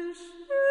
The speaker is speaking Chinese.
只是